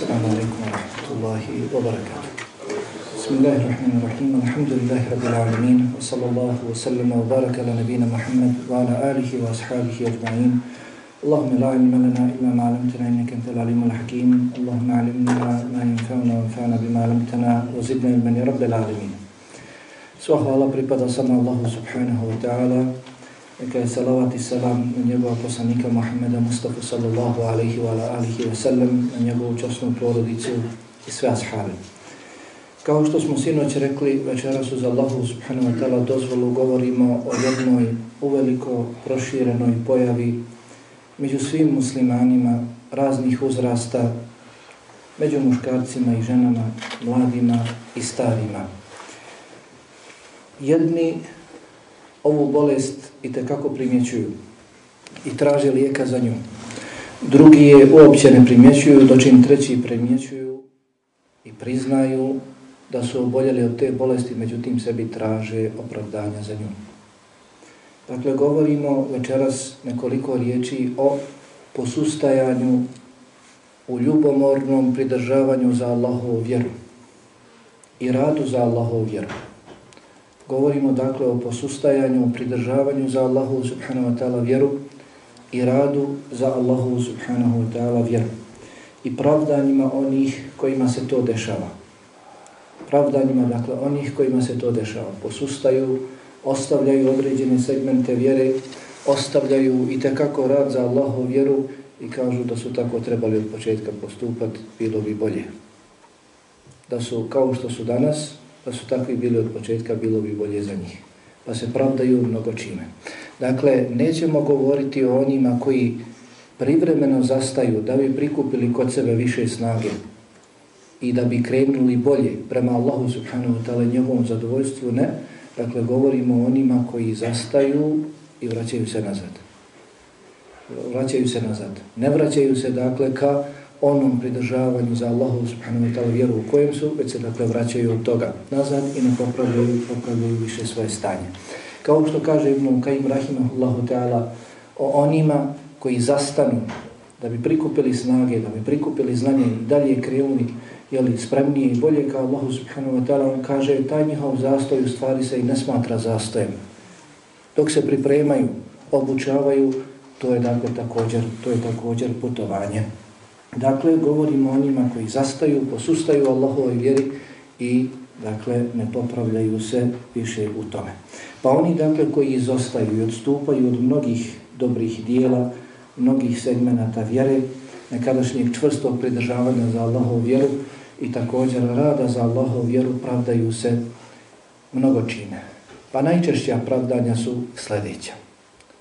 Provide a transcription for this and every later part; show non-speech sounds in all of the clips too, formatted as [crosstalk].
السلام عليكم ورحمة الله وبركاته بسم الله الرحمن الرحيم الحمد لله رب العالمين وصلى الله وسلم وبارك على نبينا محمد وعلى آله وأصحابه أجمعين اللهم لا علم لنا إلا ما علمتنا إنك أنت العليم الحكيم اللهم علمنا ما ينفعنا وانفعنا بما علمتنا وزدنا علما يا رب العالمين Sva hvala pripada samo Allahu subhanahu wa ta'ala. Neka je salavat i salam na njegova poslanika Muhammeda Mustafa sallallahu alaihi wa alihi wa sallam, na njegovu časnu porodicu i sve ashabi. Kao što smo sinoć rekli, večeras uz Allahu subhanahu wa ta'ala dozvolu govorimo o jednoj uveliko proširenoj pojavi među svim muslimanima raznih uzrasta, među muškarcima i ženama, mladima i starima jedni ovu bolest i kako primjećuju i traže lijeka za nju. Drugi je uopće ne primjećuju, dočin treći primjećuju i priznaju da su oboljeli od te bolesti, međutim sebi traže opravdanja za nju. Dakle, govorimo večeras nekoliko riječi o posustajanju u ljubomornom pridržavanju za Allahovu vjeru i radu za Allahovu vjeru. Govorimo dakle o posustajanju, o pridržavanju za Allahu subhanahu wa ta'ala vjeru i radu za Allahu subhanahu wa ta'ala vjeru i pravdanjima onih kojima se to dešava. Pravdanjima dakle onih kojima se to dešava. Posustaju, ostavljaju određene segmente vjere, ostavljaju i tekako rad za Allahu vjeru i kažu da su tako trebali od početka postupati, bilo bi bolje. Da su kao što su danas, da su takvi bili od početka, bilo bi bolje za njih. Pa se pravdaju mnogo čime. Dakle, nećemo govoriti o onima koji privremeno zastaju da bi prikupili kod sebe više snage i da bi krenuli bolje prema Allahu subhanahu wa ta'ala njegovom zadovoljstvu, ne. Dakle, govorimo o onima koji zastaju i vraćaju se nazad. Vraćaju se nazad. Ne vraćaju se, dakle, ka onom pridržavanju za Allahu subhanahu wa ta'ala vjeru u kojem su, već se dakle vraćaju od toga nazad i ne popravljaju, popravljaju više svoje stanje. Kao što kaže Ibn Kajim Rahimahullahu ta'ala o onima koji zastanu da bi prikupili snage, da bi prikupili znanje i dalje krenuli jeli, spremnije i bolje kao Allahu subhanahu wa ta'ala, on kaže taj njihov zastoj u stvari se i ne smatra zastojem. Dok se pripremaju, obučavaju, to je dakle također, to je također putovanje. Dakle, govorimo o njima koji zastaju, posustaju Allahovoj vjeri i dakle, ne popravljaju se više u tome. Pa oni dakle, koji izostaju i odstupaju od mnogih dobrih dijela, mnogih segmenata vjere, nekadašnjeg čvrstog pridržavanja za Allahovu vjeru i također rada za Allahovu vjeru, pravdaju se mnogo čine. Pa najčešća pravdanja su sljedeća.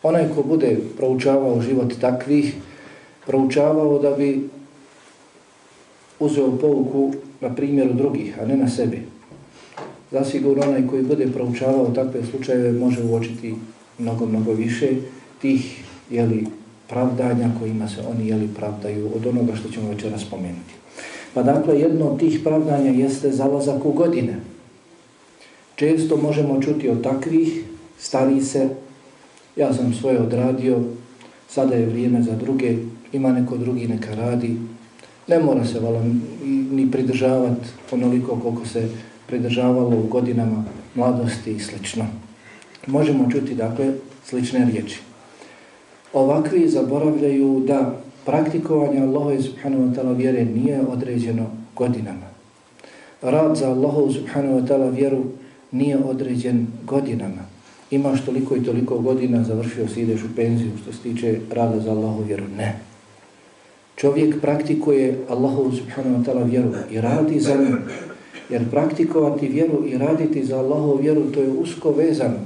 Onaj ko bude proučavao život takvih, proučavao da bi uzeo pouku na primjeru drugih, a ne na sebi. Zasigurno onaj koji bude proučavao takve slučajeve može uočiti mnogo, mnogo više tih jeli, pravdanja kojima se oni jeli, pravdaju od onoga što ćemo večeras spomenuti. Pa dakle, jedno od tih pravdanja jeste zalazak u godine. Često možemo čuti od takvih, stari se, ja sam svoje odradio, sada je vrijeme za druge, ima neko drugi neka radi, Ne mora se vala ni pridržavati onoliko koliko se pridržavalo u godinama mladosti i slično. Možemo čuti dakle slične riječi. Ovakvi zaboravljaju da praktikovanje Allahove subhanahu wa ta'ala vjere nije određeno godinama. Rad za Allahove subhanahu wa ta'ala vjeru nije određen godinama. Imaš toliko i toliko godina, završio si ideš u penziju što se tiče rada za Allahovu vjeru. Ne čovjek praktikuje Allahu subhanahu wa ta'ala vjeru i radi za nju. Jer praktikovati vjeru i raditi za Allahu vjeru to je usko vezano.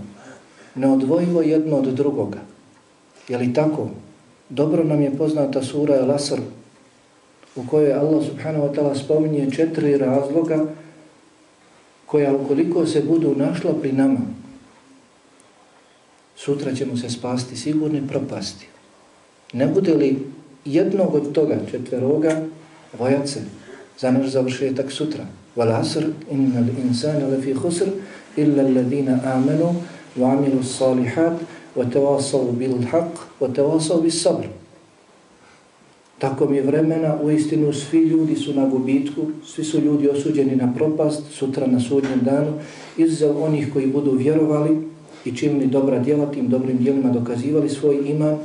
Neodvojivo jedno od drugoga. Je li tako? Dobro nam je poznata sura Al-Asr u kojoj Allah subhanahu wa ta'ala spominje četiri razloga koja ukoliko se budu našla pri nama sutra ćemo se spasti sigurni propasti. Ne bude li jednog od toga četveroga vojace se za naš završetak sutra. Wal asr innal insana lafi khusr illa alladhina amanu wa amilu salihat wa tawasaw bil haqq wa tawasaw bis sabr. Tako mi vremena, u istinu svi ljudi su na gubitku, svi su ljudi osuđeni na propast, sutra na sudnjem danu, izuzel onih koji budu vjerovali i činili dobra djela, tim dobrim djelima dokazivali svoj iman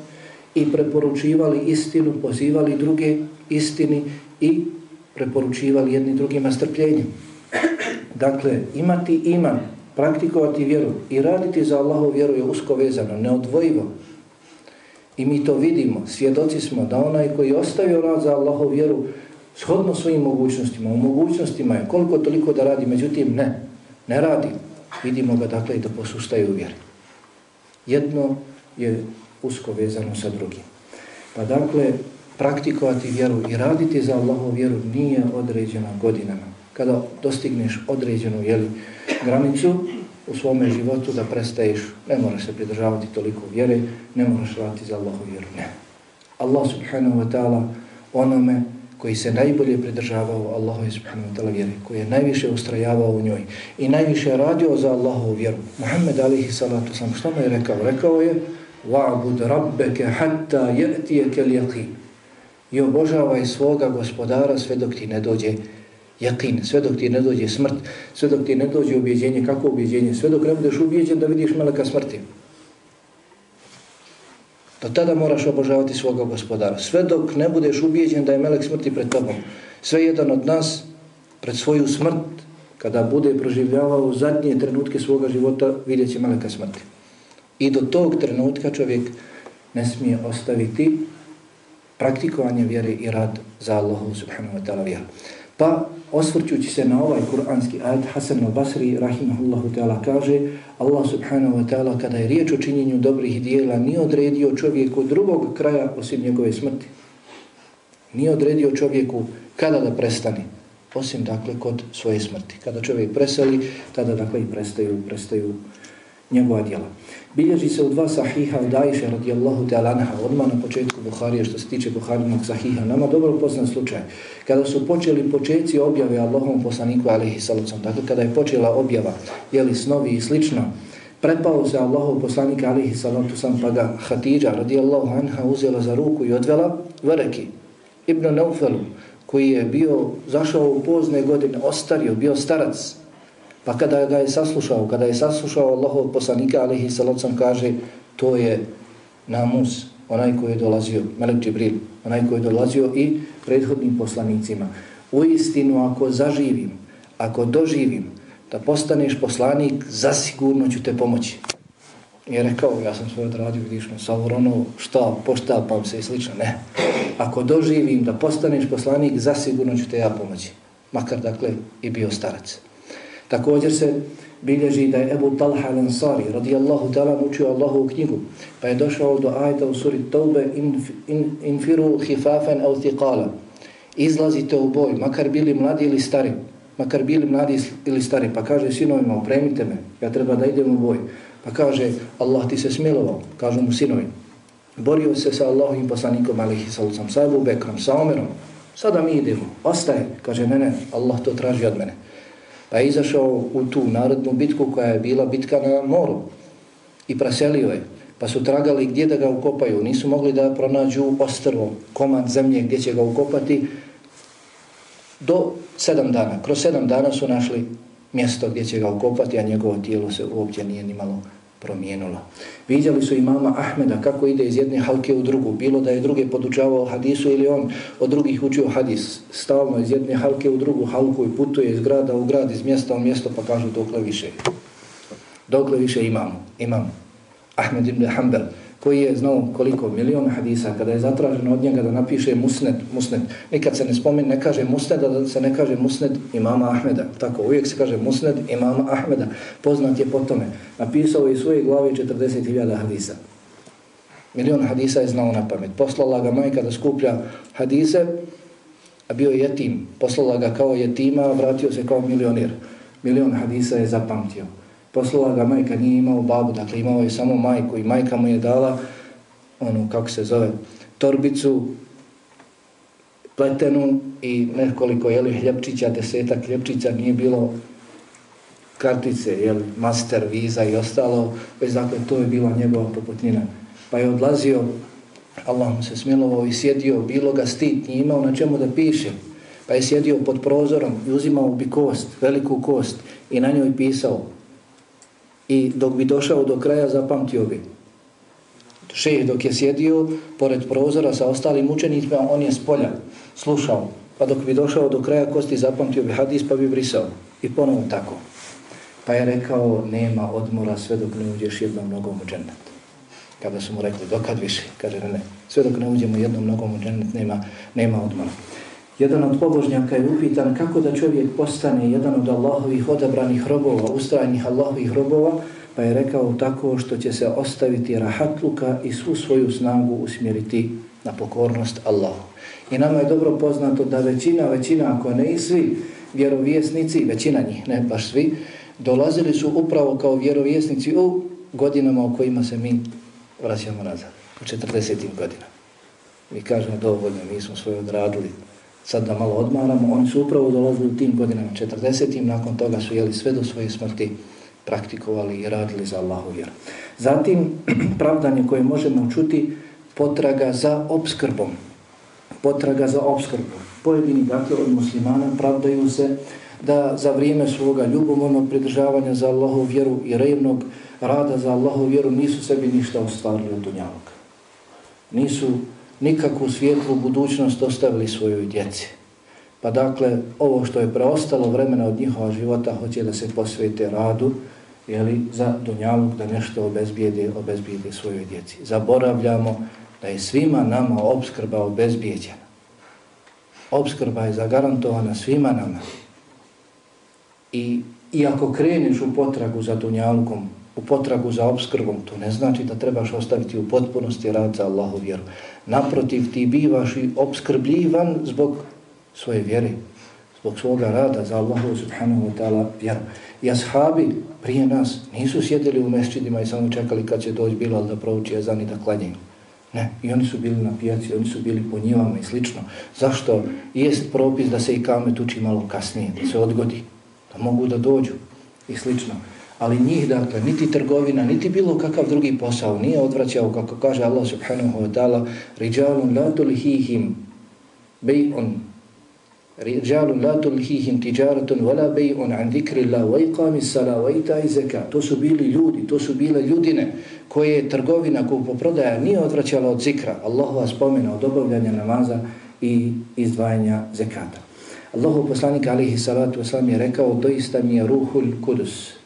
i preporučivali istinu, pozivali druge istini i preporučivali jedni drugima strpljenje. Dakle, imati iman, praktikovati vjeru i raditi za Allahu vjeru je usko vezano, neodvojivo. I mi to vidimo, svjedoci smo da onaj koji ostavio rad za Allahu vjeru shodno svojim mogućnostima, u mogućnostima je koliko toliko da radi, međutim ne, ne radi. Vidimo ga dakle i da posustaju u vjeri. Jedno je usko vezano sa drugim. Pa dakle, praktikovati vjeru i raditi za Allahu vjeru nije određena godinama. Kada dostigneš određenu jeli, granicu u svome životu da prestaješ, ne moraš se pridržavati toliko vjere, ne moraš raditi za Allahu vjeru, ne. Allah subhanahu wa ta'ala onome koji se najbolje pridržavao Allahu subhanahu wa ta'ala vjeri, koji je najviše ustrajavao u njoj i najviše radio za Allahu vjeru. Muhammed alihi salatu sam, što mu je rekao? Rekao je وَعْبُدْ رَبَّكَ حَتَّى يَأْتِيَكَ الْيَقِينَ i obožavaj svoga gospodara sve dok ti ne dođe jakin, sve dok ti ne dođe smrt, sve dok ti ne dođe ubjeđenje, kako ubjeđenje, sve dok ne budeš ubjeđen da vidiš meleka smrti. Do tada moraš obožavati svoga gospodara. Sve dok ne budeš ubjeđen da je melek smrti pred tobom. Sve jedan od nas pred svoju smrt, kada bude proživljavao zadnje trenutke svoga života, vidjet će meleka smrti. I do tog trenutka čovjek ne smije ostaviti praktikovanje vjere i rad za Allahu subhanahu wa ta'ala vjeru. Pa osvrćući se na ovaj kuranski ajed Hasan al-Basri rahimahullahu ta'ala kaže Allah subhanahu wa ta'ala kada je riječ o činjenju dobrih dijela nije odredio čovjeku drugog kraja osim njegove smrti. Nije odredio čovjeku kada da prestane osim dakle kod svoje smrti. Kada čovjek preseli, tada dakle i prestaju, prestaju njegova djela. Bilježi se u dva sahiha od Aisha radijallahu ta'ala anha, odmah na početku Buharije, što se tiče Buharinog sahiha, nama dobro poznan slučaj. Kada su počeli početci objave Allahom poslaniku alihi salacom, dakle kada je počela objava, jeli snovi i slično, prepao se Allahov poslanik alihi salatu sam, pa ga Hatidža radijallahu anha uzela za ruku i odvela Vareki, Ibn Neufelu, koji je bio, zašao u pozne godine, ostario, bio starac, Pa kada ga je saslušao, kada je saslušao Allahov poslanika, alihi salacom, kaže, to je namus, onaj koji je dolazio, Melek Džibril, onaj koji je dolazio i prethodnim poslanicima. U istinu, ako zaživim, ako doživim, da postaneš poslanik, zasigurno ću te pomoći. I je rekao, ja sam svoj odradio, vidiš me, Sauronovo, šta, poštapam se i slično, ne. Ako doživim da postaneš poslanik, zasigurno ću te ja pomoći. Makar, dakle, i bio starac. Također se bilježi da je Ebu Talha al-Ansari radijallahu ta'ala učio Allahovu knjigu, pa je došao do ajta u suri Taube infiru in, hifafen au thiqala. Izlazite u boj, makar bili mladi ili stari, makar bili mladi ili stari, pa kaže sinovima, opremite me, ja treba da idem u boj. Pa kaže, Allah ti se smilovao, kažu mu sinovi. Borio se sa Allahovim poslanikom, alihi sallam, sa Ebu Bekrom, sa Omerom. Sada mi idemo, ostaje. Kaže, ne, ne, Allah to traži od mene pa je izašao u tu narodnu bitku koja je bila bitka na moru i praselio je. Pa su tragali gdje da ga ukopaju. Nisu mogli da pronađu ostrvo, komad zemlje gdje će ga ukopati do sedam dana. Kroz sedam dana su našli mjesto gdje će ga ukopati, a njegovo tijelo se uopće nije ni malo promijenilo. Vidjeli su imama Ahmeda kako ide iz jedne halke u drugu, bilo da je druge podučavao hadisu ili on od drugih učio hadis, stalno iz jedne halke u drugu halku i putuje iz grada u grad, iz mjesta u mjesto, pa kažu dokle više. Dokle više imamo, imamo. Ahmed ibn Hanbel, koji je znao koliko miliona hadisa, kada je zatraženo od njega da napiše musned, musned, nikad se ne spomeni, ne kaže musned, da se ne kaže musned imama Ahmeda, tako, uvijek se kaže musned imama Ahmeda, poznat je po tome, napisao je svoje glavi 40.000 hadisa. Milion hadisa je znao na pamet. Poslala ga majka da skuplja hadise, a bio je jetim. Poslala ga kao jetima, vratio se kao milionir. Milion hadisa je zapamtio poslala ga majka, nije imao babu, dakle imao je samo majku i majka mu je dala onu, kako se zove, torbicu pletenu i nekoliko jeli, hljepčića, desetak hljepčića, nije bilo kartice, jeli, master, viza i ostalo, već dakle to je bila njegova poputnina. Pa je odlazio Allah mu se smilovao i sjedio, bilo ga stit, nije imao na čemu da piše. Pa je sjedio pod prozorom i uzimao bi kost, veliku kost i na njoj pisao. I dok bi došao do kraja, zapamtio bi. Šejh dok je sjedio pored prozora sa ostalim učenicima, on je s polja slušao. Pa dok bi došao do kraja kosti, zapamtio bi hadis pa bi brisao. I ponovo tako. Pa je rekao, nema odmora sve dok ne uđeš jednom nogom u džennet. Kada su mu rekli, dokad više? Kaže, ne, ne. Sve dok ne uđemo jednom nogom u džennet, nema, nema odmora. Jedan od pobožnjaka je upitan kako da čovjek postane jedan od Allahovih odabranih robova, ustrajnih Allahovih robova, pa je rekao tako što će se ostaviti rahatluka i svu svoju snagu usmjeriti na pokornost Allahu. I nama je dobro poznato da većina, većina, ako ne i svi vjerovjesnici, većina njih, ne baš svi, dolazili su upravo kao vjerovjesnici u godinama u kojima se mi vraćamo nazad, u 40. godina. Mi kažemo dovoljno, mi smo svoje odradili, sad da malo odmaramo, oni su upravo dolazili u tim godinama, 40. nakon toga su jeli sve do svoje smrti, praktikovali i radili za Allahu vjeru. Zatim, [clears throat] pravdanje koje možemo čuti, potraga za obskrbom. Potraga za obskrbom. Pojedini, dakle, od muslimana pravdaju se da za vrijeme svoga ljubomornog pridržavanja za Allahu vjeru i revnog rada za Allahu vjeru nisu sebi ništa ostvarili od dunjavog. Nisu nikakvu svijetlu budućnost ostavili svojoj djeci. Pa dakle, ovo što je preostalo vremena od njihova života hoće da se posvete radu jeli, za dunjaluk da nešto obezbijede, obezbijede svojoj djeci. Zaboravljamo da je svima nama obskrba obezbijeđena. Obskrba je zagarantovana svima nama. I, i ako kreneš u potragu za dunjalukom, u potragu za obskrbom, to ne znači da trebaš ostaviti u potpunosti rad za Allahu vjeru. Naprotiv, ti bivaš i obskrbljivan zbog svoje vjere, zbog svoga rada za Allahu subhanahu wa ta'ala vjeru. I ashabi prije nas nisu sjedili u mešćidima i samo čekali kad će doći Bilal da prouči jezan i da klanjaju. Ne, i oni su bili na pijaci, oni su bili po njivama i slično. Zašto? Jest propis da se i kamet uči malo kasnije, da se odgodi, da mogu da dođu i slično ali njih dakle niti trgovina niti bilo kakav drugi posao nije odvraćao kako kaže Allah subhanahu wa ta'ala rijalun la tulhihim bay'un rijalun la tulhihim tijaratun wala bay'un an dhikrillah wa iqamis sala wa ita'i zakat. To su bili ljudi to su bile ljudine koje je trgovina kupoprodaja nije odvraćala od zikra. Allahova spomena od obavljanja namaza i izdvajanja zekata Allahu poslanik alihi salatu wasalam je rekao doista mi je ruhul kudus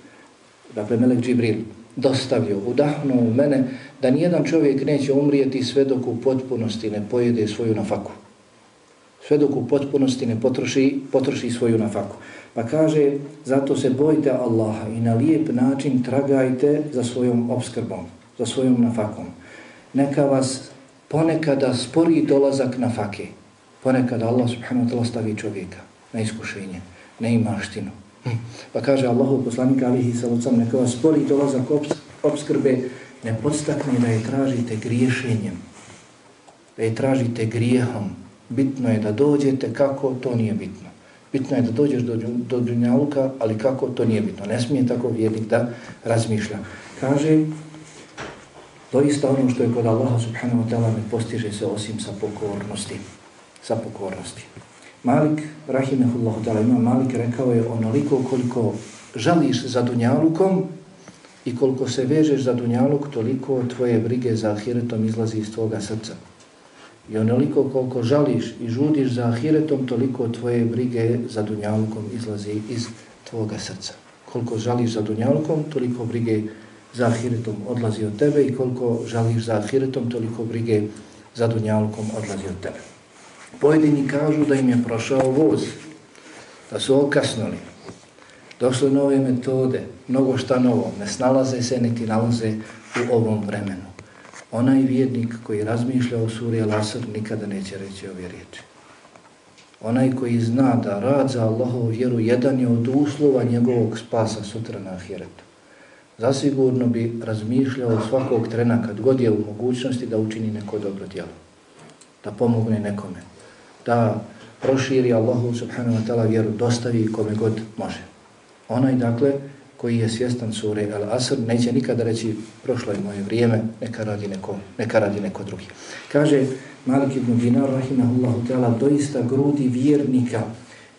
dakle Melek Džibril, dostavio, udahnuo u mene da nijedan čovjek neće umrijeti sve dok u potpunosti ne pojede svoju nafaku. Sve dok u potpunosti ne potroši, potroši svoju nafaku. Pa kaže, zato se bojte Allaha i na lijep način tragajte za svojom obskrbom, za svojom nafakom. Neka vas ponekada spori dolazak nafake. Ponekada Allah subhanahu wa ta'la stavi čovjeka na iskušenje, na imaštinu, Pa kaže Allahu poslanik alihi sallam, neka vas spori dolazak obskrbe, ne podstakne da je tražite griješenjem, da je tražite grijehom. Bitno je da dođete kako, to nije bitno. Bitno je da dođeš do, do dunjaluka, ali kako, to nije bitno. Ne smije tako vjernik da razmišlja. Kaže, doista ono što je kod Allaha subhanahu wa ta'ala ne postiže se osim sa pokornosti. Sa pokornosti. Malik, rahimehullahu ta'ala, ima Malik rekao je onoliko koliko žališ za dunjalukom i koliko se vežeš za dunjaluk, toliko tvoje brige za ahiretom izlazi iz tvoga srca. I onoliko koliko žališ i žudiš za ahiretom, toliko tvoje brige za dunjalukom izlazi iz tvoga srca. Koliko žališ za dunjalukom, toliko brige za ahiretom odlazi od tebe i koliko žališ za ahiretom, toliko brige za dunjalukom odlazi od tebe. Pojedini kažu da im je prošao voz, da su okasnuli. Došle nove metode, mnogo šta novo, ne snalaze se niti nalaze u ovom vremenu. Onaj vjernik koji razmišlja o suri Al-Asr nikada neće reći ove riječi. Onaj koji zna da rad za Allahovu vjeru jedan je od uslova njegovog spasa sutra na ahiretu. Zasigurno bi razmišljao svakog trena kad god je u mogućnosti da učini neko dobro djelo. Da pomogne nekome da proširi Allahu subhanahu wa ta'ala vjeru, dostavi kome god može. Onaj, dakle, koji je svjestan sure Al Asr, neće nikada reći prošlo je moje vrijeme, neka radi neko, neka radi neko drugi. Kaže Malik ibn Dinar, rahimahullahu ta'ala, doista grudi vjernika,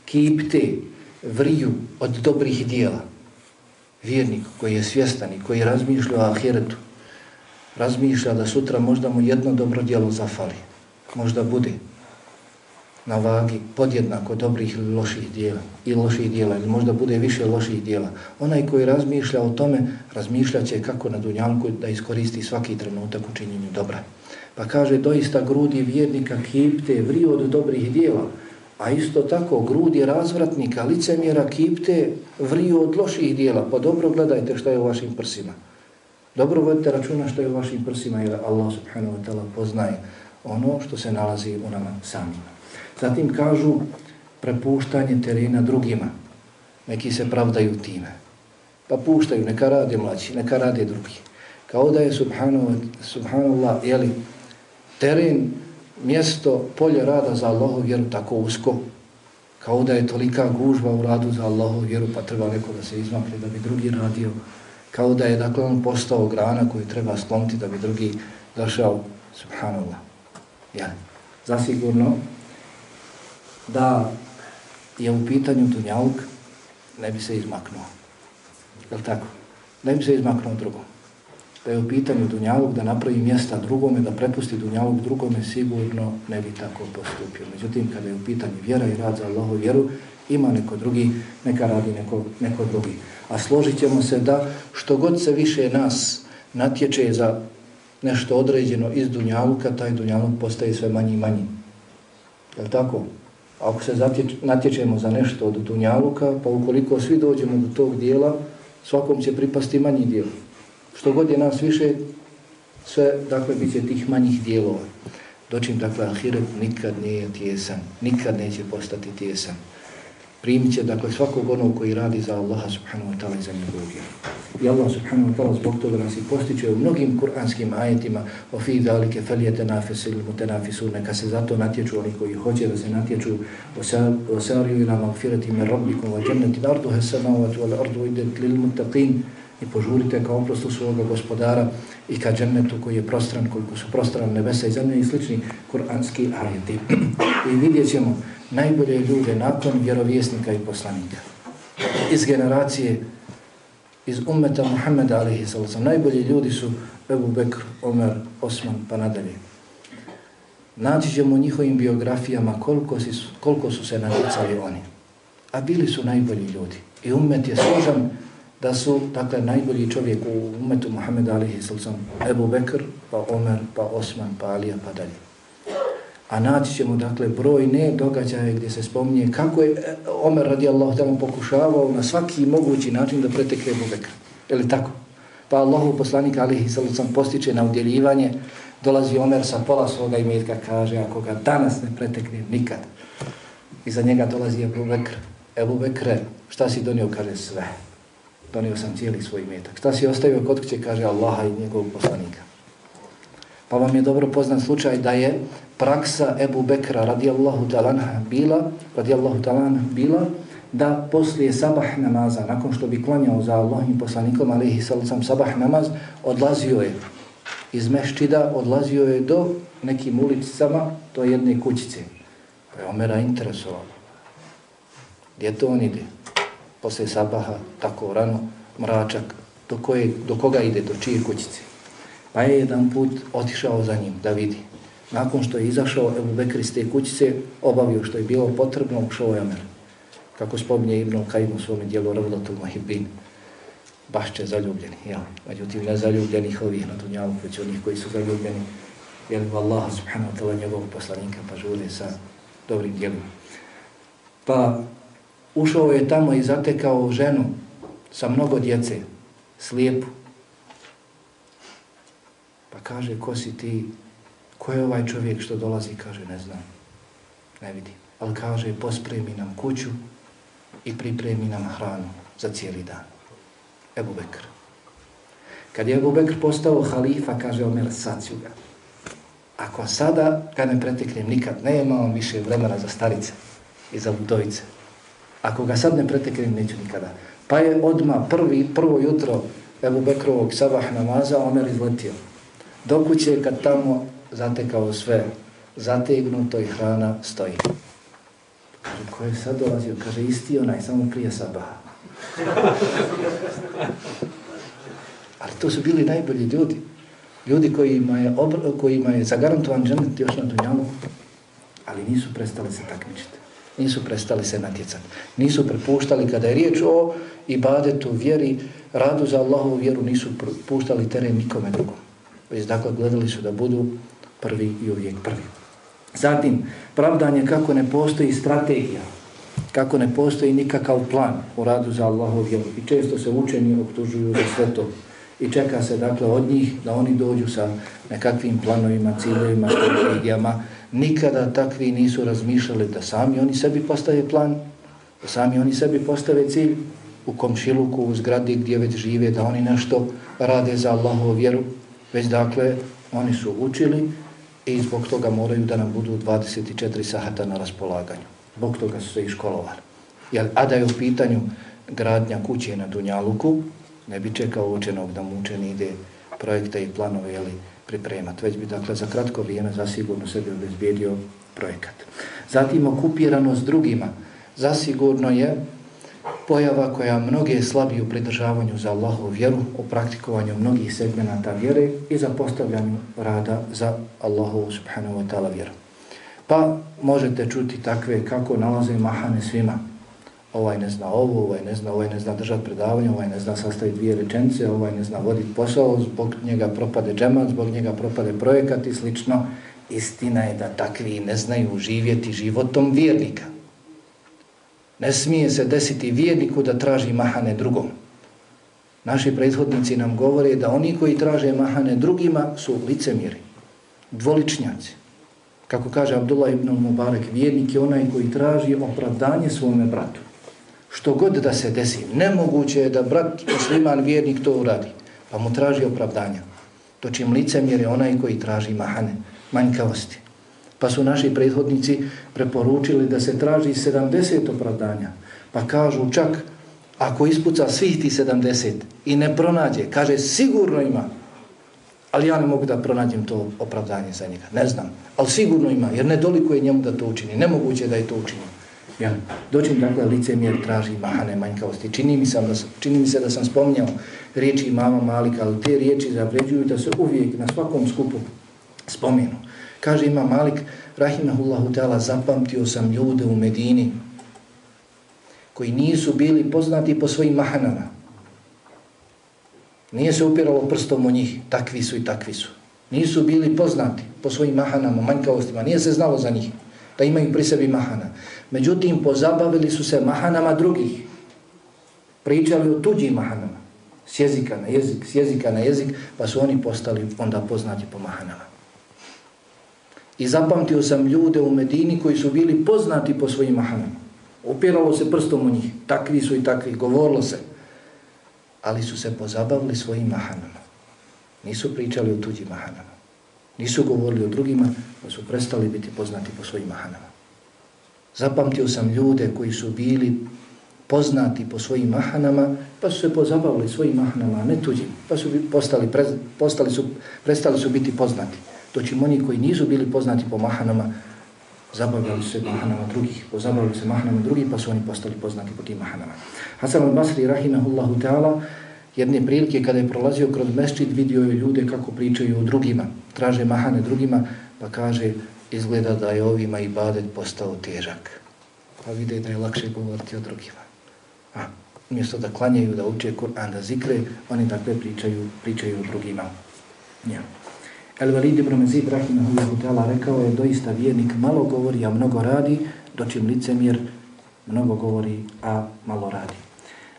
kipte, vriju od dobrih dijela. Vjernik koji je svjestan i koji razmišlja o ahiretu, razmišlja da sutra možda mu jedno dobro dijelo zafali. Možda bude na vagi podjednako dobrih ili loših dijela i loših dijela ili možda bude više loših dijela. Onaj koji razmišlja o tome, razmišljaće kako na dunjalku da iskoristi svaki trenutak u činjenju dobra. Pa kaže, doista grudi vjernika kipte, vri od dobrih dijela, a isto tako grudi razvratnika, licemjera kipte, vri od loših dijela. Pa dobro gledajte što je u vašim prsima. Dobro vodite računa što je u vašim prsima, jer Allah subhanahu wa ta'ala poznaje ono što se nalazi u nama samima. Zatim kažu prepuštanje terena drugima. Neki se pravdaju time. Pa puštaju, neka rade mlađi, neka rade drugi. Kao da je subhanallah, jeli, teren, mjesto, polje rada za Allahu vjeru tako usko. Kao da je tolika gužba u radu za Allahu vjeru, pa treba neko da se izmakne da bi drugi radio. Kao da je dakle on postao grana koju treba skloniti da bi drugi došao, subhanallah. Jeli, zasigurno da je u pitanju Dunjaluk, ne bi se izmaknuo. Je tako? Ne bi se izmaknuo drugom. Da je u pitanju Dunjaluk, da napravi mjesta drugome, da prepusti Dunjaluk drugome, sigurno ne bi tako postupio. Međutim, kada je u pitanju vjera i rad za Allahovu vjeru, ima neko drugi, neka radi neko, neko drugi. A složit se da što god se više nas natječe za nešto određeno iz Dunjaluka, taj Dunjaluk postaje sve manji i manji. Je tako? Ako se natječemo za nešto od Dunjaluka, pa ukoliko svi dođemo do tog dijela, svakom će pripasti manji dijel. Što god je nas više, sve, dakle, bit će tih manjih dijelova. Dočim, dakle, Ahiret nikad nije tijesan, nikad neće postati tijesan primit će dakle svakog onog koji radi za Allaha subhanahu wa ta'ala i za njegovu vjeru. I Allah subhanahu wa ta'ala zbog toga nas i postiče u mnogim kuranskim ajetima o fi dalike feljete nafesil mutenafisu, neka se zato natječu oni koji hoće da se natječu o sariju ila magfirati me rabbikum wa jannati nardu hesamavatu wal ardu idet lil mutaqin i požurite ka oprostu svoga gospodara i ka džennetu koji je prostran, koliko su prostran nebesa i zemlje i slični kuranski ajeti. [clears throat] I vidjet ćemo najbolje ljude nakon vjerovjesnika i poslanika. Iz generacije, iz ummeta Muhammeda alihi sallam, najbolji ljudi su Ebu Bekr, Omer, Osman, pa nadalje. Naći ćemo u njihovim biografijama koliko, si, koliko su se natjecali oni. A bili su najbolji ljudi. I ummet je složan da su, dakle, najbolji čovjek u ummetu Muhammeda alihi sallam, Ebu Bekr, pa Omer, pa Osman, pa Alija, pa dalje. A naći ćemo, dakle, broj ne događaje gdje se spominje kako je e, Omer radijallahu tamo pokušavao na svaki mogući način da pretekne Bubekra. Je li tako? Pa Allahu poslanik alihi sallam postiče na udjeljivanje, dolazi Omer sa pola svoga imetka, kaže, ako ga danas ne pretekne, nikad. I za njega dolazi Ebu Bekr. Ebu Bekre, šta si donio? Kaže, sve. Donio sam cijeli svoj imetak. Šta si ostavio kod kuće? Kaže, Allaha i njegovog poslanika. Pa vam je dobro poznat slučaj da je praksa Ebu Bekra radijallahu talanha bila, radijallahu talanha bila, da poslije sabah namaza, nakon što bi klanjao za Allahim poslanikom, alihi sallam sabah namaz, odlazio je iz meščida, odlazio je do nekim ulicama, do jedne kućice. Pa je Omera interesovalo. Gdje to on ide? Poslije sabaha, tako rano, mračak, do, koje, do koga ide, do čije kućice? Pa je jedan put otišao za njim da vidi. Nakon što je izašao Ebu Bekr iz te kućice, obavio što je bilo potrebno, ušao je Omer. Kako spominje Ibn Kajim u svome dijelu Ravdatul Mahibin. Baš će zaljubljeni, ja. Međutim, ne zaljubljenih ovih na Dunjavu, već onih koji su zaljubljeni, Jer U Allaha subhanahu wa ta'la njegovog poslanika, pa žude sa dobrim dijelima. Pa ušao je tamo i zatekao ženu sa mnogo djece, slijepu. Pa kaže, ko si ti, ko je ovaj čovjek što dolazi, kaže, ne znam, ne vidi. Ali kaže, pospremi nam kuću i pripremi nam hranu za cijeli dan. Ebu Bekr. Kad je Ebu Bekr postao halifa, kaže Omer, sad ću ga. Ako sada ga ne preteknem nikad, ne imam više vremena za starice i za budovice. Ako ga sad ne preteknem, neću nikada. Pa je odma prvi, prvo jutro Ebu Bekrovog sabah namaza, Omer izletio. Do kuće kad tamo zatekao sve, zategnuto i hrana stoji. Kaže, ko je sad dolazio? Kaže, isti onaj, samo prije sabaha. [laughs] Ali to su bili najbolji ljudi. Ljudi kojima je, obr kojima je zagarantovan dženet još na dunjalu, ali nisu prestali se takmičiti. Nisu prestali se natjecati. Nisu prepuštali kada je riječ o ibadetu, vjeri, radu za Allahovu vjeru, nisu puštali teren nikome drugom. Već dakle gledali su da budu prvi i uvijek prvi. Zatim, pravdanje kako ne postoji strategija, kako ne postoji nikakav plan u radu za Allahov vjeru. I često se učeni optužuju za sve to. I čeka se dakle od njih da oni dođu sa nekakvim planovima, ciljevima, strategijama. Nikada takvi nisu razmišljali da sami oni sebi postave plan, da sami oni sebi postave cilj u komšiluku, u zgradi gdje već žive, da oni nešto rade za Allahovu vjeru. Već dakle, oni su učili i zbog toga moraju da nam budu 24 sahata na raspolaganju. Zbog toga su se i školovali. Jer, a da je u pitanju gradnja kuće na Dunjaluku, ne bi čekao učenog da mu učen ide projekte i planove jeli, pripremati. Već bi dakle za kratko vrijeme zasigurno sebi obezbijedio projekat. Zatim okupiranost drugima. Zasigurno je pojava koja mnoge slabi u pridržavanju za Allahovu vjeru, u praktikovanju mnogih segmenata vjere i za postavljanju rada za Allahovu subhanahu wa ta'ala vjeru. Pa možete čuti takve kako nalaze mahane svima. Ovaj ne zna ovo, ovaj ne zna, ovaj ne zna držati predavanje, ovaj ne zna sastaviti dvije rečence, ovaj ne zna voditi posao, zbog njega propade džemat, zbog njega propade projekat i slično. Istina je da takvi ne znaju živjeti životom vjernika. Ne smije se desiti vjerniku da traži mahane drugom. Naši prethodnici nam govore da oni koji traže mahane drugima su licemjeri, dvoličnjaci. Kako kaže Abdullah ibn Mubarak, vjernik je onaj koji traži opravdanje svome bratu. Što god da se desi, nemoguće je da brat musliman vjernik to uradi, pa mu traži opravdanja. To čim licemjer je onaj koji traži mahane, manjkavosti. Pa su naši prethodnici preporučili da se traži 70 opravdanja. Pa kažu čak, ako ispuca svih ti 70 i ne pronađe, kaže sigurno ima, ali ja ne mogu da pronađem to opravdanje za njega. Ne znam, ali sigurno ima, jer ne doliko je njemu da to učini. Nemoguće da je to učinio. Ja, doćim dakle, licemjer traži mahane manjkavosti. Čini mi, sam da, čini mi se da sam spominjao riječi mama Malika, ali te riječi zavređuju da se uvijek na svakom skupu spomenu. Kaže ima Malik, rahimahullahu ta'ala, zapamtio sam ljude u Medini koji nisu bili poznati po svojim mahanama. Nije se upiralo prstom u njih, takvi su i takvi su. Nisu bili poznati po svojim mahanama, manjkavostima, nije se znalo za njih da imaju pri sebi mahana. Međutim, pozabavili su se mahanama drugih. Pričali o tuđim mahanama. S jezika na jezik, s jezika na jezik, pa su oni postali onda poznati po mahanama. I zapamtio sam ljude u Medini koji su bili poznati po svojim mahanama. Upiralo se prstom u njih. Takvi su i takvi. Govorilo se. Ali su se pozabavili svojim mahanama. Nisu pričali o tuđim mahanama. Nisu govorili o drugima, pa su prestali biti poznati po svojim mahanama. Zapamtio sam ljude koji su bili poznati po svojim mahanama, pa su se pozabavili svojim mahanama, ne tuđim, pa su postali, pre, postali su, prestali su biti poznati. Doćim oni koji nisu bili poznati po mahanama, zabavljali se mahanama drugih, pozabavili se mahanama drugih, pa su oni postali poznati po tim mahanama. Hasan al-Basri, rahimahullahu ta'ala, jedne prilike kada je prolazio kroz meščit, vidio je ljude kako pričaju o drugima, traže mahane drugima, pa kaže, izgleda da je ovima i badet postao težak. Pa vide da je lakše govoriti o drugima. A, umjesto da klanjaju, da uče Kur'an, da zikre, oni dakle pričaju, pričaju o drugima. Ja. El Valid ibn Mezid, rahimahullahu ta'ala, rekao je doista vjernik malo govori, a mnogo radi, dočim licemjer mnogo govori, a malo radi.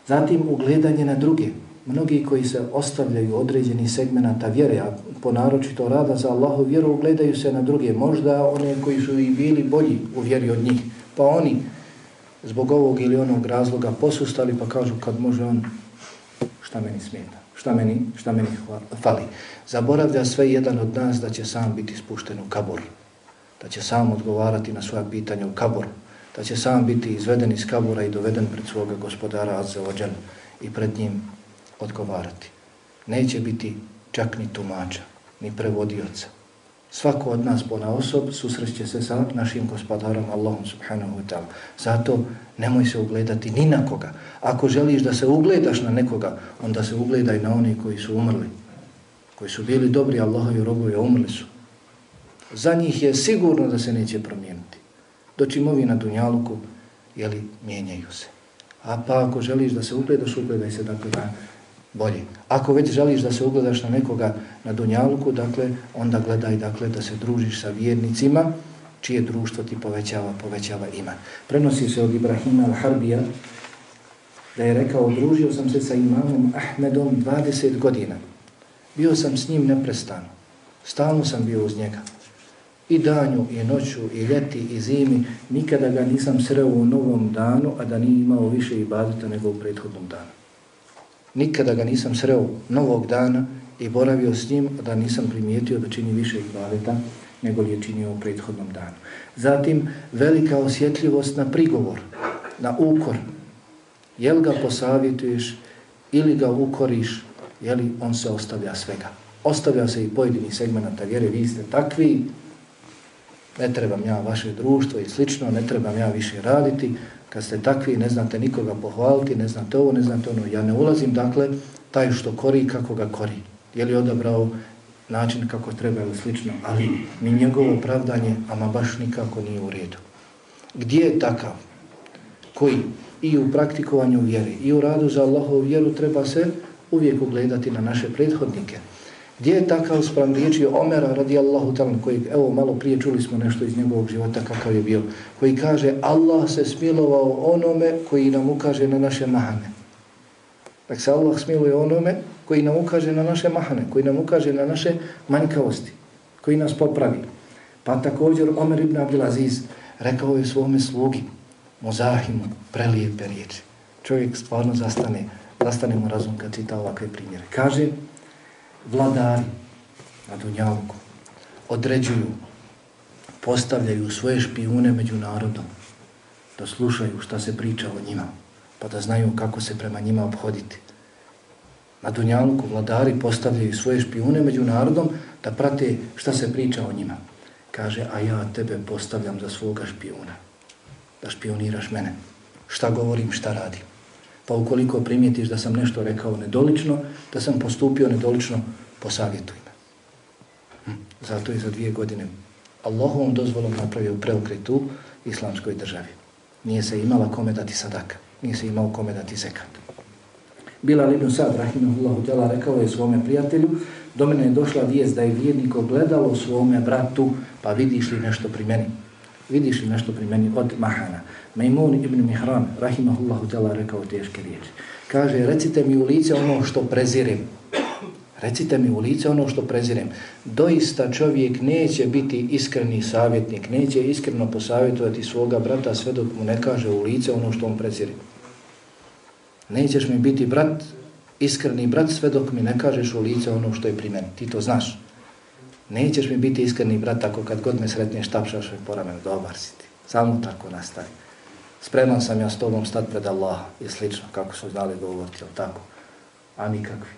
Zatim ugledanje na druge. Mnogi koji se ostavljaju određeni segmenata vjere, a po naročito rada za Allahu vjeru, ugledaju se na druge. Možda one koji su i bili bolji u vjeri od njih, pa oni zbog ovog ili onog razloga posustali, pa kažu kad može on, šta meni smeta, šta meni, šta meni fali. Zaboravlja sve jedan od nas da će sam biti spušten u kabor, da će sam odgovarati na svoja pitanja u kaboru, da će sam biti izveden iz kabura i doveden pred svoga gospodara Azzeođan i pred njim odgovarati. Neće biti čak ni tumača, ni prevodioca. Svako od nas pona osob susreće se sa našim gospodarom Allahom subhanahu wa ta'ala. Zato nemoj se ugledati ni na koga. Ako želiš da se ugledaš na nekoga, onda se ugledaj na oni koji su umrli. Koji su bili dobri Allahovi robovi, a umrli su. Za njih je sigurno da se neće promijeniti. Doći ovi na Dunjaluku, jeli, mijenjaju se. A pa ako želiš da se ugledaš, ugledaj se dakle na bolje. Ako već želiš da se ugledaš na nekoga na Dunjaluku, dakle, onda gledaj dakle da se družiš sa vjernicima, čije društvo ti povećava, povećava iman. Prenosi se od Ibrahima al-Harbija da je rekao, družio sam se sa imamom Ahmedom 20 godina. Bio sam s njim neprestano. Stalno sam bio uz njega. I danju, i noću, i ljeti, i zimi. Nikada ga nisam sreo u novom danu, a da nije imao više ibadeta nego u prethodnom danu. Nikada ga nisam sreo novog dana i boravio s njim, da nisam primijetio da čini više ibadeta nego li je činio u prethodnom danu. Zatim, velika osjetljivost na prigovor, na ukor. Jel ga posavjetuješ ili ga ukoriš, jeli on se ostavlja svega. Ostavlja se i pojedini segmenta vjere, vi ste takvi, ne trebam ja vaše društvo i slično, ne trebam ja više raditi, kad ste takvi, ne znate nikoga pohvaliti, ne znate ovo, ne znate ono, ja ne ulazim, dakle, taj što kori, kako ga kori. Je li odabrao način kako treba ili slično, ali ni njegovo opravdanje, ama baš nikako nije u redu. Gdje je takav koji i u praktikovanju vjere i u radu za Allahovu vjeru treba se uvijek ugledati na naše prethodnike. Gdje je takav sprem riječi Omera radijallahu ta'ala kojeg evo malo prije čuli smo nešto iz njegovog života kakav je bio, koji kaže Allah se smilovao onome koji nam ukaže na naše mahane. Dakle se Allah smiluje onome koji nam ukaže na naše mahane, koji nam ukaže na naše manjkavosti, koji nas popravi. Pa također Omer ibn Abdelaziz rekao je svome slugi, Mozahimu, prelijepe riječi. Čovjek stvarno zastane, zastane mu razum kad cita ovakve primjere. Kaže, vladari na Dunjavku određuju, postavljaju svoje špijune među narodom da slušaju šta se priča o njima, pa da znaju kako se prema njima obhoditi. Na Dunjavku vladari postavljaju svoje špijune među narodom da prate šta se priča o njima. Kaže, a ja tebe postavljam za svoga špijuna, da špioniraš mene. Šta govorim, šta radim pa ukoliko primijetiš da sam nešto rekao nedolično, da sam postupio nedolično, posavjetuj me. Hm. Zato je za dvije godine Allahovom dozvolom napravio preokret u islamskoj državi. Nije se imala kome dati sadaka, nije se imao kome dati zekat. Bila ibn Sad, rahimahullahu tjela, rekao je svome prijatelju, do mene je došla vijest da je vjernik ogledalo svome bratu, pa vidiš li nešto pri meni? Vidiš li nešto pri meni od Mahana? Maimun ibn Mihran, rahimahullahu tala, rekao teške riječi. Kaže, recite mi u lice ono što prezirem. Recite mi u lice ono što prezirem. Doista čovjek neće biti iskreni savjetnik, neće iskreno posavjetovati svoga brata sve dok mu ne kaže u lice ono što on prezire. Nećeš mi biti brat, iskreni brat sve dok mi ne kažeš u lice ono što je pri meni. Ti to znaš. Nećeš mi biti iskreni brat ako kad god me sretneš tapšaš me po ramenu. Dobar si ti. Samo tako nastavi spreman sam ja s tobom stat pred Allaha i slično, kako su znali govoriti, ali tako, a nikakvi.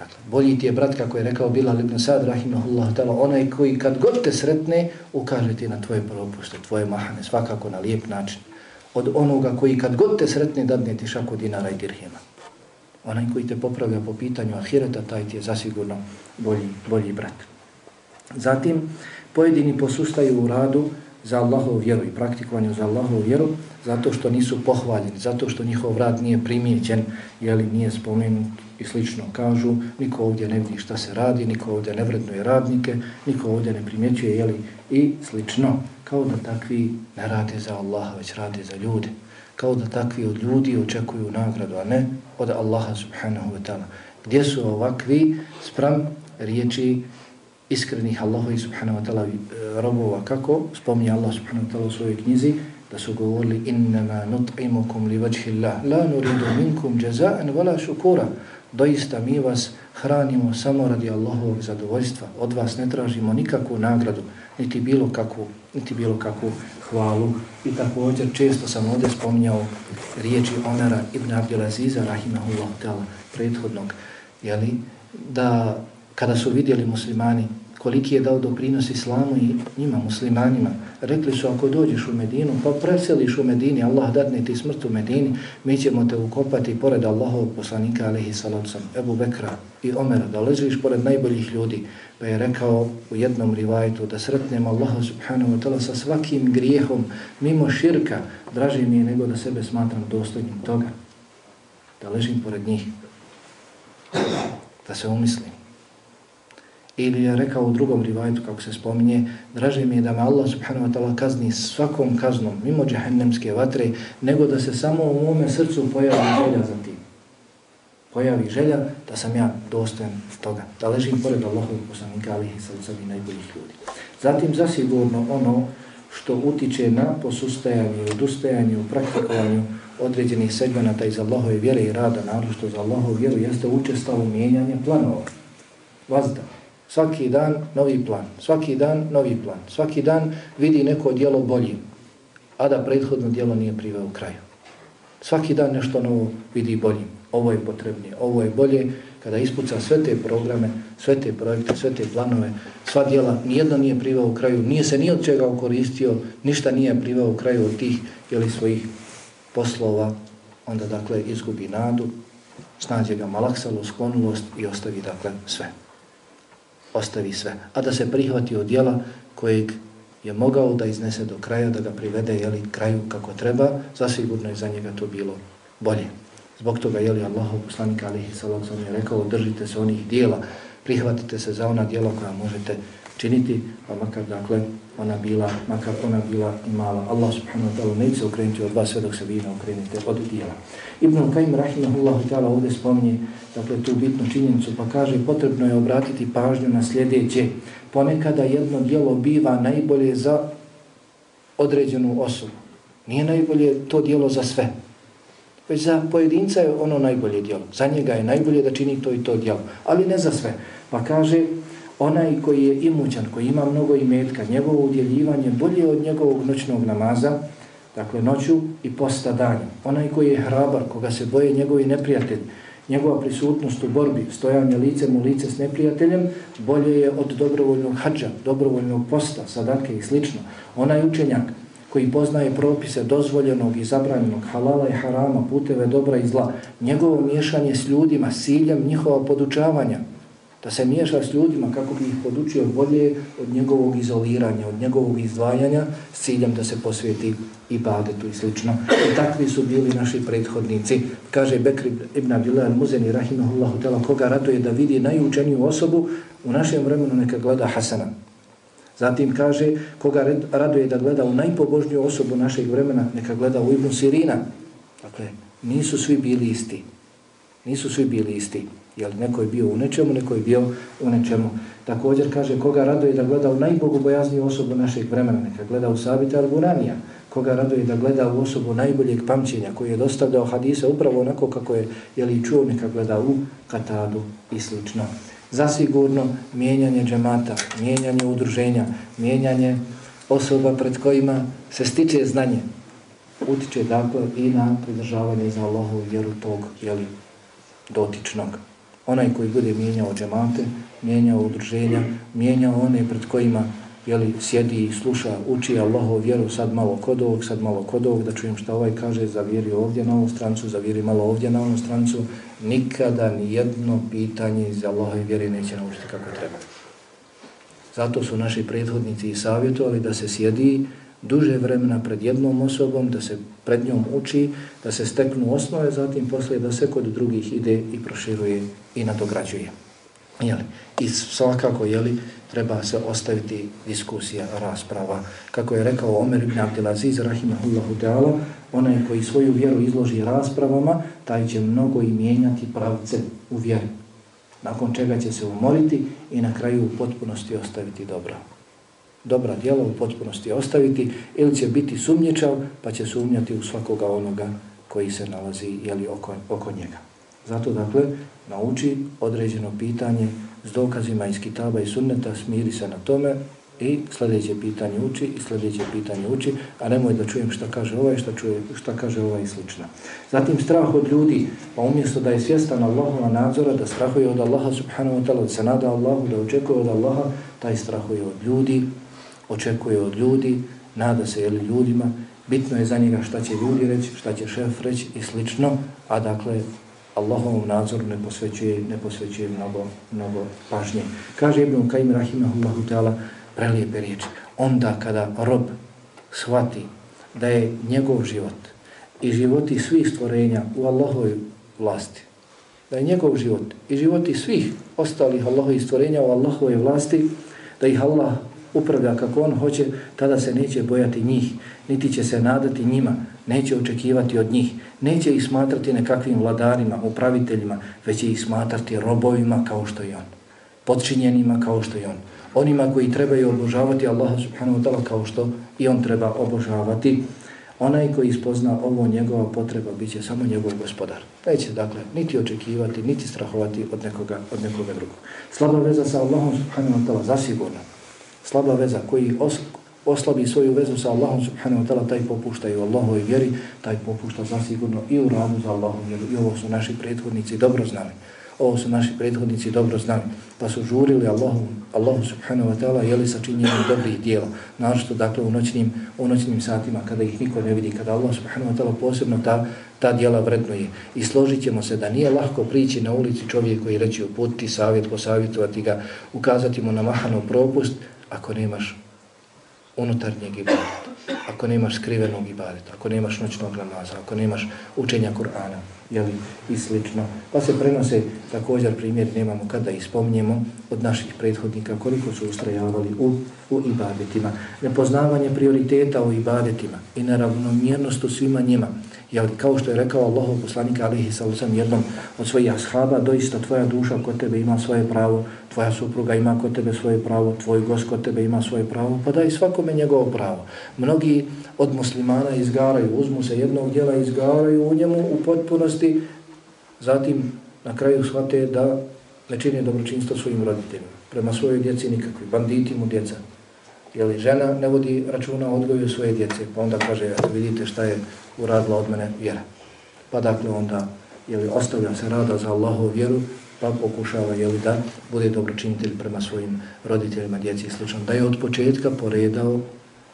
Dakle, bolji ti je brat, kako je rekao Bilal ibn Sad, rahimahullah, tala, onaj koji kad god te sretne, ukaže ti na tvoje propuste, tvoje mahane, svakako na lijep način. Od onoga koji kad god te sretne, dadne ti šaku dinara i dirhima. Onaj koji te popravlja po pitanju ahireta, taj ti je zasigurno bolji, bolji brat. Zatim, pojedini posustaju u radu, za Allahovu vjeru i praktikovanju za Allahovu vjeru zato što nisu pohvaljeni, zato što njihov rad nije primijećen, jeli nije spomenut i slično kažu, niko ovdje ne vidi šta se radi, niko ovdje ne vrednuje radnike, niko ovdje ne primjećuje, jeli, i slično. Kao da takvi ne rade za Allaha, već rade za ljude. Kao da takvi od ljudi očekuju nagradu, a ne od Allaha subhanahu wa ta'ala. Gdje su ovakvi sprem riječi iskrenih Allahovi subhanahu wa ta'ala e, robova. Kako? Spominje Allah subhanahu wa ta'ala u svojoj knjizi da su govorili innama nut'imukum li vajhillah la nuridu minkum jaza'an wala shukura. Doista mi vas hranimo samo radi Allahovog zadovoljstva. Od vas ne tražimo nikakvu nagradu niti bilo kakvu niti bilo kakvu hvalu. I također često sam ovdje spominjao riječi Omera ibn Abdelaziza rahimahullah ta'ala prethodnog jeli, da kada su vidjeli muslimani koliki je dao doprinos islamu i njima, muslimanima. Rekli su, ako dođeš u Medinu, pa preseliš u Medini, Allah dadne ti smrt u Medini, mi ćemo te ukopati pored Allahovog poslanika, alihi salacom, Ebu Bekra i Omera, da ležiš pored najboljih ljudi. Pa je rekao u jednom rivajtu da sretnem Allaha subhanahu wa ta'la sa svakim grijehom, mimo širka, draži mi je nego da sebe smatram dostojnim toga. Da ležim pored njih. Da se umislim. Ili je rekao u drugom rivajtu, kako se spominje, draže mi je da me Allah subhanahu wa ta'ala kazni svakom kaznom, mimo džahennemske vatre, nego da se samo u mome srcu pojavi želja za tim. Pojavi želja da sam ja dostojen toga, da ležim pored Allahovog poslanika, ali i sa i najboljih ljudi. Zatim zasigurno ono što utiče na posustajanje, odustajanje, u praktikovanju određenih segmenata iz Allahove vjere i rada, naravno što za Allahovu vjeru jeste učestalo mijenjanje planova, vazda. Svaki dan novi plan, svaki dan novi plan, svaki dan vidi neko dijelo bolji, a da prethodno dijelo nije priveo u kraju. Svaki dan nešto novo vidi bolji. Ovo je potrebnije, ovo je bolje. Kada ispuca sve te programe, sve te projekte, sve te planove, sva dijela, nijedno nije priveo u kraju, nije se ni od čega okoristio, ništa nije priveo u kraju od tih ili svojih poslova, onda dakle izgubi nadu, snađe ga malaksalu, sklonulost i ostavi dakle sve ostavi sve, a da se prihvati od djela kojeg je mogao da iznese do kraja, da ga privede jeli, kraju kako treba, zasigurno je za njega to bilo bolje. Zbog toga je li Allah, poslanik alihi sallam je rekao, držite se onih dijela, prihvatite se za ona dijela koja možete činiti, pa makar dakle ona bila, makar ona bila i mala. Allah subhanahu wa ta'ala neće okrenuti od vas sve dok se vi ne okrenete od dijela. Ibn Kajim rahimahullahu ta'ala ovdje spominje dakle, tu bitnu činjenicu pa kaže potrebno je obratiti pažnju na sljedeće. Ponekada jedno dijelo biva najbolje za određenu osobu. Nije najbolje to dijelo za sve. Već za pojedinca je ono najbolje dijelo. Za njega je najbolje da čini to i to dijelo. Ali ne za sve. Pa kaže onaj koji je imućan, koji ima mnogo imetka, njegovo udjeljivanje bolje od njegovog noćnog namaza, dakle noću i posta danju. Onaj koji je hrabar, koga se boje njegovi neprijatelji, njegova prisutnost u borbi, stojanje licem u lice s neprijateljem, bolje je od dobrovoljnog hađa, dobrovoljnog posta, sadake i slično. Onaj učenjak koji poznaje propise dozvoljenog i zabranjenog halala i harama, puteve dobra i zla, njegovo miješanje s ljudima, siljem njihova podučavanja, da se miješa s ljudima kako bi ih podučio bolje od njegovog izoliranja, od njegovog izdvajanja s ciljem da se posvijeti i badetu i slično. I takvi su bili naši prethodnici. Kaže Bekri ibn Abdullah al-Muzeni rahimahullahu tela koga raduje da vidi najučeniju osobu u našem vremenu neka gleda Hasana. Zatim kaže koga raduje da gleda u najpobožniju osobu našeg vremena neka gleda u Ibn Sirina. Dakle, nisu svi bili isti. Nisu svi bili isti. Jel, neko je bio u nečemu, neko je bio u nečemu. Također kaže koga raduje da gleda u najbogobojazniju osobu našeg vremena, neka gleda u Sabita al-Buranija. Koga raduje da gleda u osobu najboljeg pamćenja koji je dostavljao hadise upravo onako kako je jeli, čuo, neka gleda u Katadu i slično. Zasigurno mijenjanje džemata, mijenjanje udruženja, mijenjanje osoba pred kojima se stiče znanje, utiče dakle i na pridržavanje za Allahovu vjeru tog jeli, dotičnog onaj koji bude mijenjao džemate, mijenjao udruženja, mijenjao one pred kojima jeli, sjedi i sluša, uči Allahov vjeru, sad malo kod ovog, sad malo kod ovog, da čujem šta ovaj kaže, zaviri ovdje na ovu strancu, zaviri malo ovdje na ovu strancu, nikada ni jedno pitanje iz Allahove vjere neće naučiti kako treba. Zato su naši prethodnici i savjetovali da se sjedi duže vremena pred jednom osobom, da se pred njom uči, da se steknu osnove, zatim poslije da se kod drugih ide i proširuje i nadograđuje. Jeli? I svakako jeli, treba se ostaviti diskusija, rasprava. Kako je rekao Omer ibn Abdelaziz, rahimahullahu ta'ala, onaj koji svoju vjeru izloži raspravama, taj će mnogo i mijenjati pravce u vjeri. Nakon čega će se umoriti i na kraju u potpunosti ostaviti dobro dobra djela u potpunosti ostaviti ili će biti sumnjičav pa će sumnjati u svakoga onoga koji se nalazi jeli, oko, oko njega. Zato dakle, nauči određeno pitanje s dokazima iz kitaba i sunneta, smiri se na tome i sljedeće pitanje uči i sljedeće pitanje uči, a nemoj da čujem šta kaže ovaj, šta, čuje, šta kaže ovaj i slično. Zatim strah od ljudi, pa umjesto da je svjestan Allahova nadzora, da strahuje od Allaha subhanahu wa ta'ala, da se nada Allahu, da očekuje od Allaha, taj strahuje od ljudi, očekuje od ljudi, nada se jeli ljudima, bitno je za njega šta će ljudi reći, šta će šef reći i slično, a dakle Allahovom nadzoru ne posvećuje, ne posvećuje mnogo, mnogo pažnje. Kaže Ibn Kajim Rahimahullahu ta'ala prelijepe riječi. Onda kada rob shvati da je njegov život i životi svih stvorenja u Allahovoj vlasti, da je njegov život i životi svih ostalih Allahovih stvorenja u Allahovoj vlasti, da ih Allah upravlja kako on hoće, tada se neće bojati njih, niti će se nadati njima, neće očekivati od njih, neće ih smatrati nekakvim vladarima, upraviteljima, već će ih smatrati robovima kao što je on, podčinjenima kao što je on, onima koji trebaju obožavati Allaha subhanahu wa ta'ala kao što i on treba obožavati. Onaj koji spozna ovo njegova potreba bit će samo njegov gospodar. Neće dakle niti očekivati, niti strahovati od nekoga, od nekoga drugog. Slaba veza sa Allahom subhanahu wa ta'ala zasigurno slaba veza koji oslabi svoju vezu sa Allahom subhanahu wa ta'ala, taj popušta i u Allahovoj vjeri, taj popušta zasigurno i u radu za Allahom vjeru. I ovo su naši prethodnici dobro znali. Ovo su naši prethodnici dobro znali. Pa su žurili Allahu, Allahu subhanahu wa ta'ala jeli sa činjenjem dobrih dijela. Naravno, dakle, u noćnim, u noćnim satima, kada ih niko ne vidi, kada Allah subhanahu wa ta'ala posebno ta, ta dijela vrednuje. I složit ćemo se da nije lahko prići na ulici čovjek koji reći uputiti savjet, posavjetovati ga, ukazati mu na mahano propust, ako nemaš unutarnjeg ibadeta, ako nemaš skrivenog ibadeta, ako nemaš noćnog namaza, ako nemaš učenja Kur'ana, jeli, i slično. Pa se prenose također primjer, nemamo kada ispominjemo od naših prethodnika koliko su ustrajavali u, u ibadetima. Nepoznavanje prioriteta u ibadetima i neravnomjernost u svima njima. Jer kao što je rekao Allahov poslanik alihi sallam jednom od svojih ashaba, doista tvoja duša kod tebe ima svoje pravo, tvoja supruga ima kod tebe svoje pravo, tvoj gost kod tebe ima svoje pravo, pa daj svakome njegovo pravo. Mnogi od muslimana izgaraju, uzmu se jednog dijela, izgaraju u njemu u potpunosti, zatim na kraju shvate da ne čine dobročinstvo svojim roditeljima. Prema svojoj djeci nikakvi, banditi mu djeca. Jeli žena ne vodi računa o odgoju svoje djece, pa onda kaže, vidite šta je uradila od mene vjera. Pa dakle onda jeli, ostavlja se rada za Allahov vjeru, pa pokušava jeli, da bude dobročinitelj prema svojim roditeljima, djeci i sl. Da je od početka poredao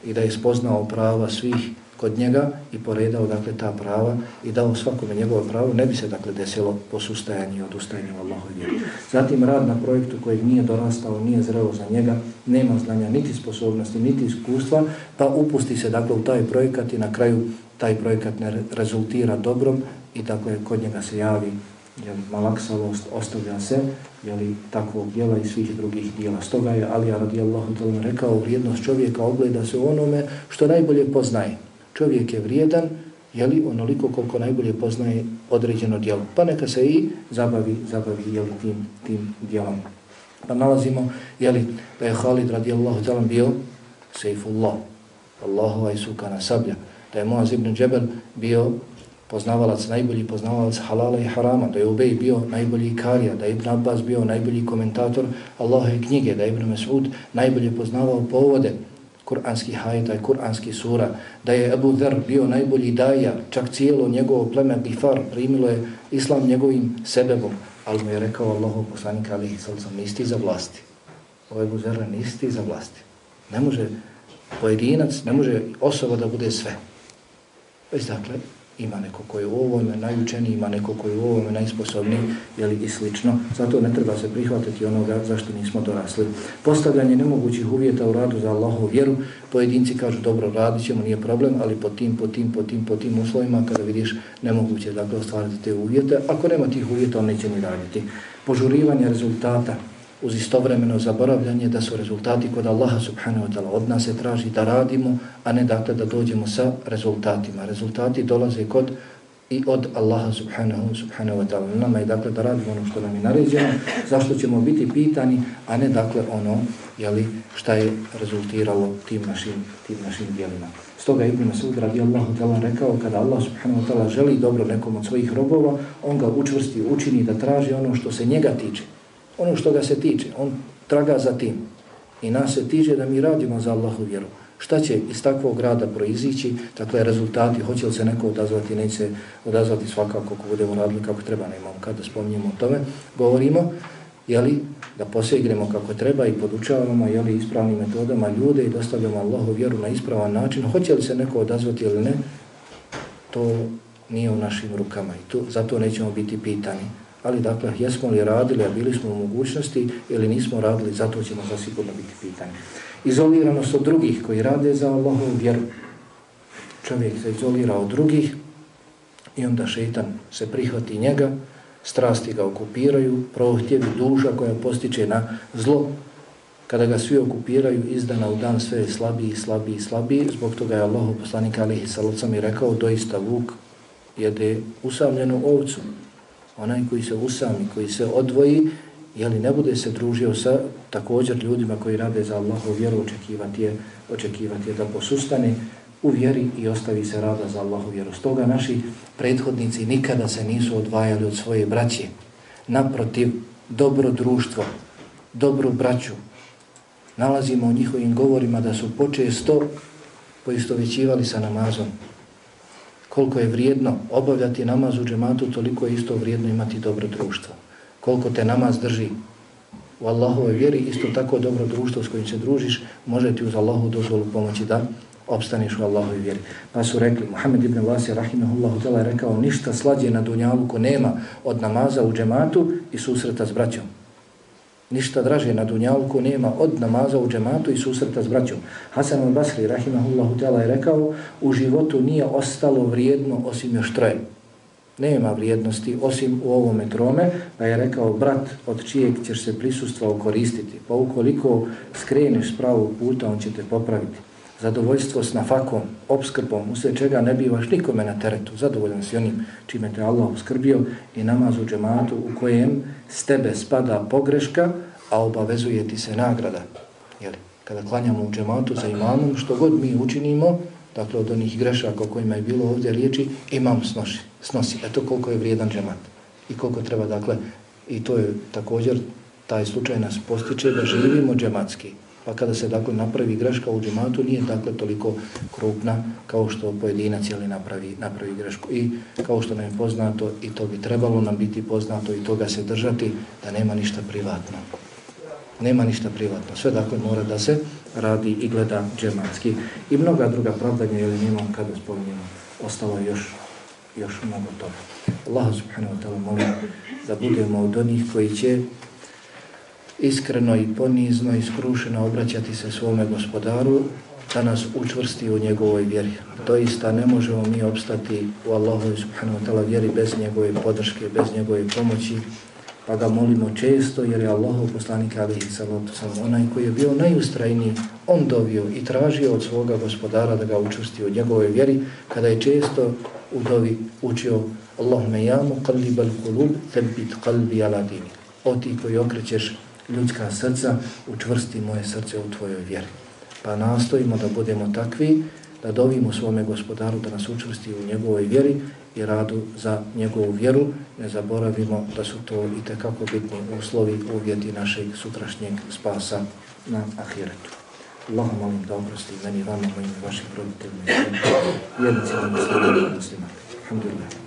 i da je spoznao prava svih kod njega i poredao dakle ta prava i dao svakome njegovo pravo, ne bi se dakle desilo posustajanje od odustajanje u Allahoj vjeri. Zatim rad na projektu kojeg nije dorastao, nije zreo za njega, nema znanja niti sposobnosti, niti iskustva, pa upusti se dakle u taj projekat i na kraju taj projekat ne rezultira dobrom i dakle kod njega se javi jel, malaksalost, ostavlja se jeli, takvog dijela i svih drugih dijela. Stoga je Alija radijallahu talan rekao vrijednost čovjeka ogleda se u onome što najbolje poznaje. Čovjek je vrijedan jeli, onoliko koliko najbolje poznaje određeno djelo. Pa neka se i zabavi, zabavi jeli, tim, tim djelom. Pa nalazimo jeli, da je Halid radijallahu ta'ala bio sejfullah. Allahova i sukana sablja da je Muaz ibn Džebel bio poznavalac, najbolji poznavalac halala i harama, da je Ubej bio najbolji karija, da je Ibn Abbas bio najbolji komentator Allahove knjige, da je Ibn Mesud najbolje poznavao povode kuranski hajta i kuranski sura, da je Abu Dher bio najbolji daja, čak cijelo njegovo pleme Bifar primilo je islam njegovim sebebom, ali mu je rekao Allahu poslanika alihi sallam, nisti za vlasti. O je Abu Dhr, nisti za vlasti. Ne može pojedinac, ne može osoba da bude sve. Već dakle, ima neko koji je u ovome najučeniji, ima neko koji je u ovome najsposobniji, jeli i slično. Zato ne treba se prihvatiti onoga zašto nismo dorasli. Postavljanje nemogućih uvjeta u radu za Allahovu vjeru, pojedinci kažu dobro, radit ćemo, nije problem, ali po tim, po tim, po tim, po tim uslovima, kada vidiš nemoguće dakle, ostvariti te uvjete, ako nema tih uvjeta, on neće ni raditi. Požurivanje rezultata, uz istovremeno zaboravljanje da su rezultati kod Allaha subhanahu wa ta'ala od nas se traži da radimo, a ne dakle da dođemo sa rezultatima. Rezultati dolaze kod i od Allaha subhanahu, subhanahu wa ta'ala. Nama je dakle da radimo ono što nam je naređeno, zašto ćemo biti pitani, a ne dakle ono jeli, šta je rezultiralo tim našim, tim našim dijelima. Stoga Ibn Masud radijallahu ta'ala rekao, kada Allah subhanahu wa ta'ala želi dobro nekom od svojih robova, on ga učvrsti, učini da traži ono što se njega tiče. Ono što ga se tiče, on traga za tim. I nas se tiče da mi radimo za Allahu vjeru. Šta će iz takvog rada proizići, dakle rezultati, hoće li se neko odazvati, neće se odazvati svakako ako budemo radili kako treba, ne imamo kada spominjemo o tome, govorimo, jeli, da posegnemo kako treba i podučavamo jeli, ispravnim metodama ljude i dostavljamo Allahu vjeru na ispravan način, hoće li se neko odazvati ili ne, to nije u našim rukama i to, zato nećemo biti pitani. Ali dakle, jesmo li radili, a bili smo u mogućnosti ili nismo radili, zato ćemo zasigurno biti pitani izoliranost od drugih koji rade za Allahovu vjeru. Čovjek se izolira od drugih i onda šeitan se prihvati njega, strasti ga okupiraju, prohtjevi duša koja postiče na zlo. Kada ga svi okupiraju, izdana u dan sve je slabiji, slabiji, slabiji. Zbog toga je Allah poslanik alihi salocam i rekao, doista vuk jede usamljenu ovcu. Onaj koji se usami, koji se odvoji, jeli ne bude se družio sa također ljudima koji rade za Allahu vjeru, očekivati je, očekivati je da posustane u vjeri i ostavi se rada za Allahu vjeru. Stoga naši prethodnici nikada se nisu odvajali od svoje braće. Naprotiv, dobro društvo, dobru braću, nalazimo u njihovim govorima da su počesto poistovećivali sa namazom. Koliko je vrijedno obavljati namaz u džematu, toliko je isto vrijedno imati dobro društvo koliko te namaz drži u Allahove vjeri, isto tako dobro društvo s kojim se družiš, može ti uz Allahu dozvolu pomoći da opstaneš u Allahove vjeri. Pa su rekli, Muhammed ibn Vasi, rahimahullahu tela, je rekao, ništa slađe na dunjalu ko nema od namaza u džematu i susreta s braćom. Ništa draže na dunjalku nema od namaza u džematu i susreta s braćom. Hasan al-Basri, rahimahullahu tela, je rekao, u životu nije ostalo vrijedno osim još troje nema vrijednosti osim u ovome trome, pa je rekao brat od čijeg ćeš se prisustva koristiti. Pa ukoliko skreneš s pravog puta, on će te popraviti. Zadovoljstvo s nafakom, obskrbom, u čega ne bivaš nikome na teretu. Zadovoljan si onim čime te Allah obskrbio i namaz u džematu u kojem s tebe spada pogreška, a obavezuje ti se nagrada. Jeli, kada klanjamo u džematu za imamom, što god mi učinimo, dakle od onih grešaka o kojima je bilo ovdje riječi, imam snoši, snosi. Eto koliko je vrijedan džemat i koliko treba, dakle, i to je također, taj slučaj nas postiče da živimo džematski. Pa kada se dakle napravi greška u džematu, nije dakle toliko krupna kao što pojedinac jeli napravi, napravi grešku. I kao što nam je poznato, i to bi trebalo nam biti poznato i toga se držati, da nema ništa privatno. Nema ništa privatno. Sve dakle mora da se radi i gleda džematski. I mnoga druga pravdanja, ili nemam kada spominjamo, ostalo još, još mnogo toga. Allah subhanahu wa ta'ala molim da budemo od onih koji će iskreno i ponizno i skrušeno obraćati se svome gospodaru da nas učvrsti u njegovoj vjeri. Doista ne možemo mi obstati u Allahu subhanahu wa ta'ala vjeri bez njegove podrške, bez njegove pomoći, pa ga molimo često jer je Allahov poslanik alihi salatu sam onaj koji je bio najustrajniji on dovio i tražio od svoga gospodara da ga učvrsti u njegovoj vjeri kada je često u dovi učio Allahume ja muqallibal kulub tebit qalbi ala dini o ti koji okrećeš ljudska srca učvrsti moje srce u tvojoj vjeri pa nastojimo da budemo takvi da dovimo svome gospodaru da nas učvrsti u njegovoj vjeri i radu za njegovu vjeru. Ne zaboravimo da su to i tekako bitni uslovi, uvjeti našeg sutrašnjeg spasa na ahiretu. Allah molim da oprosti meni, vama, mojim vašim roditeljima i jednicima muslima. Alhamdulillah.